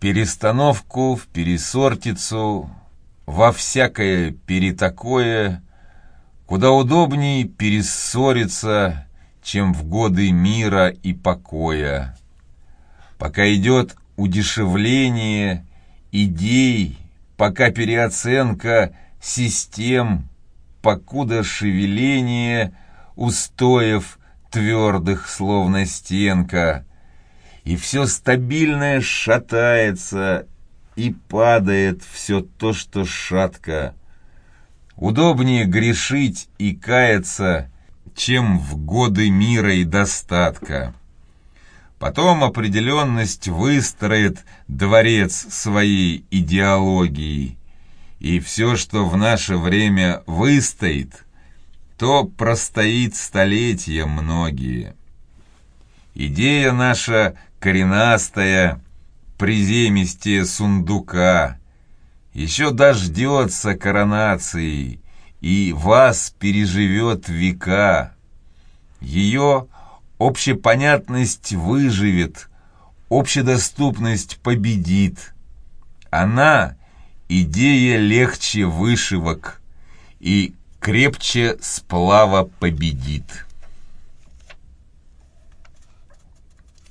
Перестановку, в пересортицу, во всякое перетакое, куда удобней перессориться, чем в годы мира и покоя. Пока идет удешевление идей, пока переоценка систем, покуда шевеление устоев твердых, словно стенка, и все стабильное шатается, и падает все то, что шатко. Удобнее грешить и каяться, чем в годы мира и достатка. Потом определенность выстроит дворец своей идеологии, и все, что в наше время выстоит, то простоит столетия многие. Идея наша коренастая, приземистее сундука, еще дождется коронации и вас переживет века. Ее Общепонятность выживет, общедоступность победит. Она — идея легче вышивок и крепче сплава победит.